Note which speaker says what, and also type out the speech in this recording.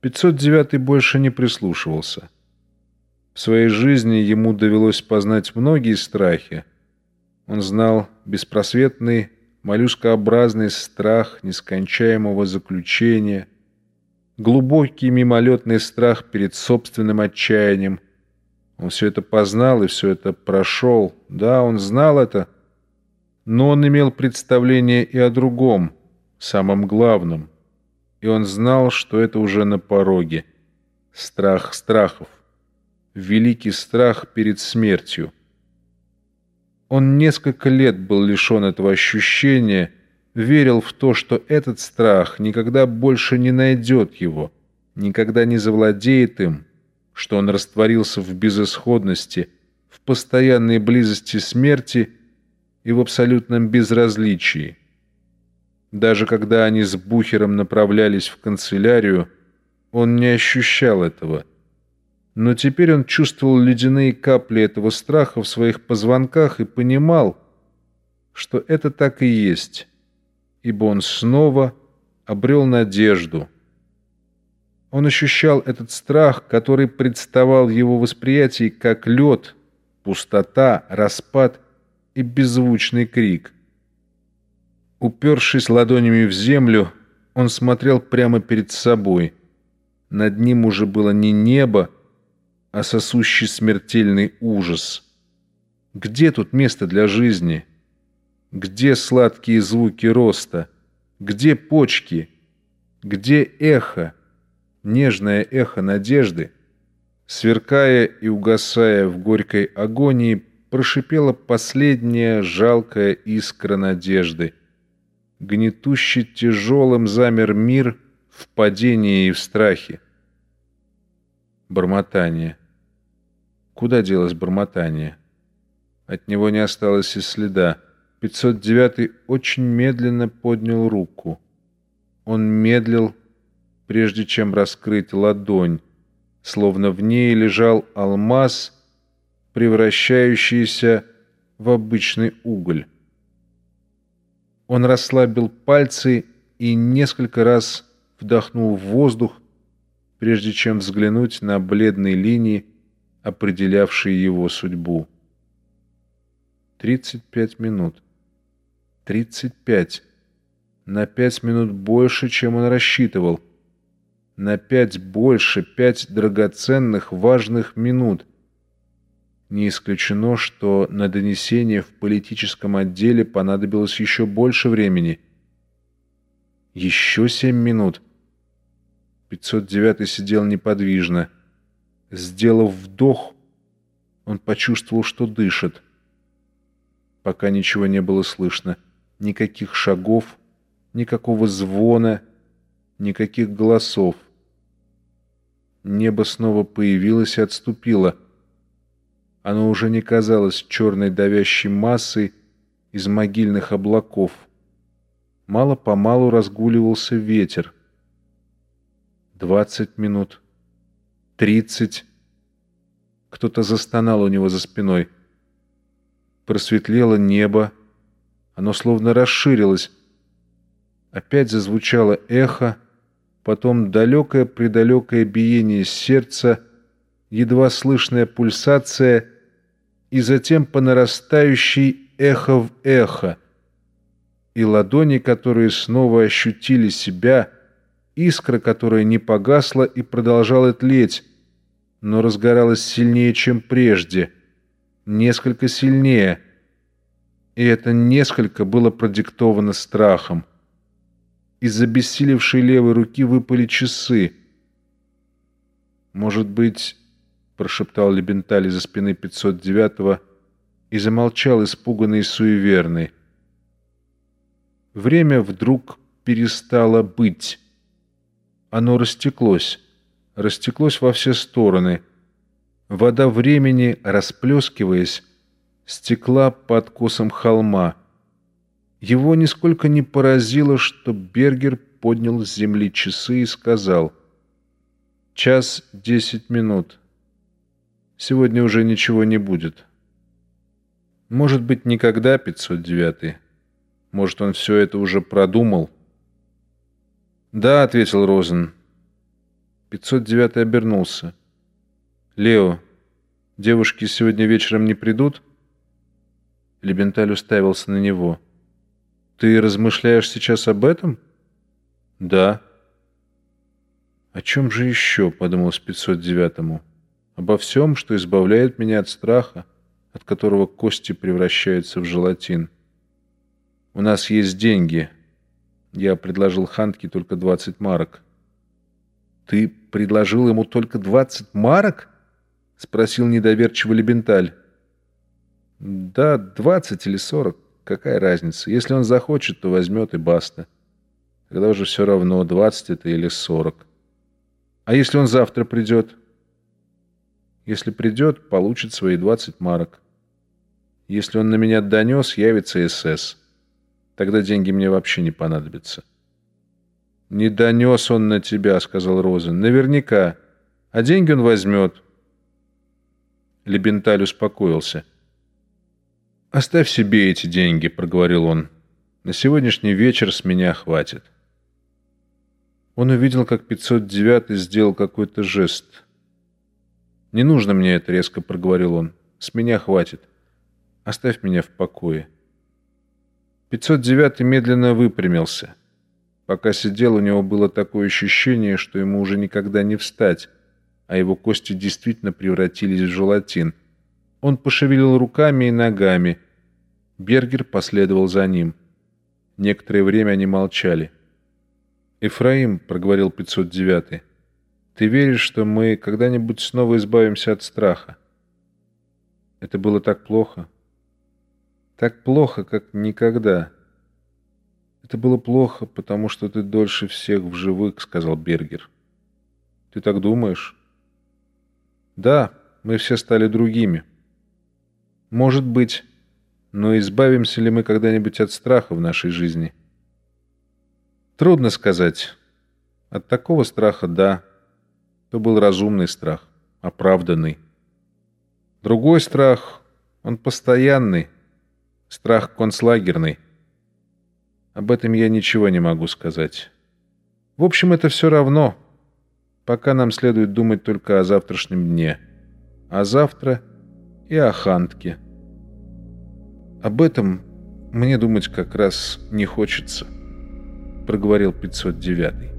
Speaker 1: 509 больше не прислушивался. В своей жизни ему довелось познать многие страхи. Он знал беспросветный, моллюскообразный страх нескончаемого заключения, глубокий мимолетный страх перед собственным отчаянием. Он все это познал и все это прошел. Да, он знал это, но он имел представление и о другом, самом главном. И он знал, что это уже на пороге. Страх страхов. Великий страх перед смертью. Он несколько лет был лишен этого ощущения, верил в то, что этот страх никогда больше не найдет его, никогда не завладеет им, что он растворился в безысходности, в постоянной близости смерти и в абсолютном безразличии. Даже когда они с Бухером направлялись в канцелярию, он не ощущал этого. Но теперь он чувствовал ледяные капли этого страха в своих позвонках и понимал, что это так и есть, ибо он снова обрел надежду. Он ощущал этот страх, который представал его восприятии как лед, пустота, распад и беззвучный крик. Упершись ладонями в землю, он смотрел прямо перед собой. Над ним уже было не небо, а сосущий смертельный ужас. Где тут место для жизни? Где сладкие звуки роста? Где почки? Где эхо? Нежное эхо надежды? Сверкая и угасая в горькой агонии, прошипела последняя жалкая искра надежды. Гнетуще тяжелым замер мир в падении и в страхе. Бормотание. Куда делось бормотание? От него не осталось и следа. 509 очень медленно поднял руку. Он медлил, прежде чем раскрыть ладонь, словно в ней лежал алмаз — превращающийся в обычный уголь. Он расслабил пальцы и несколько раз вдохнул в воздух, прежде чем взглянуть на бледные линии, определявшие его судьбу. Тридцать пять минут. Тридцать пять. На пять минут больше, чем он рассчитывал. На пять больше, пять драгоценных, важных минут — не исключено, что на донесение в политическом отделе понадобилось еще больше времени. Еще семь минут. 509 сидел неподвижно. Сделав вдох, он почувствовал, что дышит. Пока ничего не было слышно. Никаких шагов, никакого звона, никаких голосов. Небо снова появилось и отступило — оно уже не казалось черной давящей массой из могильных облаков. Мало-помалу разгуливался ветер. Двадцать минут. Тридцать. Кто-то застонал у него за спиной. Просветлело небо. Оно словно расширилось. Опять зазвучало эхо, потом далекое-предалекое биение сердца, едва слышная пульсация — и затем по нарастающей эхо в эхо, и ладони, которые снова ощутили себя, искра, которая не погасла и продолжала тлеть, но разгоралась сильнее, чем прежде, несколько сильнее, и это несколько было продиктовано страхом. Из обессилевшей левой руки выпали часы. Может быть, прошептал Лебенталь за спины 509-го и замолчал, испуганный и суеверный. Время вдруг перестало быть. Оно растеклось, растеклось во все стороны. Вода времени, расплескиваясь, стекла по откосам холма. Его нисколько не поразило, что Бергер поднял с земли часы и сказал «Час десять минут». Сегодня уже ничего не будет. Может быть, никогда 509-й. Может, он все это уже продумал. «Да», — ответил Розен. 509 обернулся. «Лео, девушки сегодня вечером не придут?» Лебенталь уставился на него. «Ты размышляешь сейчас об этом?» «Да». «О чем же еще?» — подумал с 509-му. «Обо всем, что избавляет меня от страха, от которого кости превращаются в желатин. У нас есть деньги». Я предложил Хантке только 20 марок. «Ты предложил ему только 20 марок?» — спросил недоверчиво Лебенталь. «Да, 20 или 40. Какая разница? Если он захочет, то возьмет и баста. Тогда уже все равно, 20 это или 40. А если он завтра придет?» «Если придет, получит свои 20 марок. Если он на меня донес, явится СС. Тогда деньги мне вообще не понадобятся». «Не донес он на тебя», — сказал Розен. «Наверняка. А деньги он возьмет». Лебенталь успокоился. «Оставь себе эти деньги», — проговорил он. «На сегодняшний вечер с меня хватит». Он увидел, как 509 сделал какой-то жест. «Не нужно мне это», — резко проговорил он. «С меня хватит. Оставь меня в покое». 509 медленно выпрямился. Пока сидел, у него было такое ощущение, что ему уже никогда не встать, а его кости действительно превратились в желатин. Он пошевелил руками и ногами. Бергер последовал за ним. Некоторое время они молчали. «Эфраим», — проговорил 509, — «ты веришь, что мы когда-нибудь снова избавимся от страха?» Это было так плохо. Так плохо, как никогда. «Это было плохо, потому что ты дольше всех в живых», — сказал Бергер. «Ты так думаешь?» «Да, мы все стали другими. Может быть, но избавимся ли мы когда-нибудь от страха в нашей жизни?» «Трудно сказать. От такого страха — да. То был разумный страх, оправданный. Другой страх, он постоянный, страх концлагерный». Об этом я ничего не могу сказать. В общем, это все равно. Пока нам следует думать только о завтрашнем дне. А завтра и о Хантке. Об этом мне думать как раз не хочется, проговорил 509.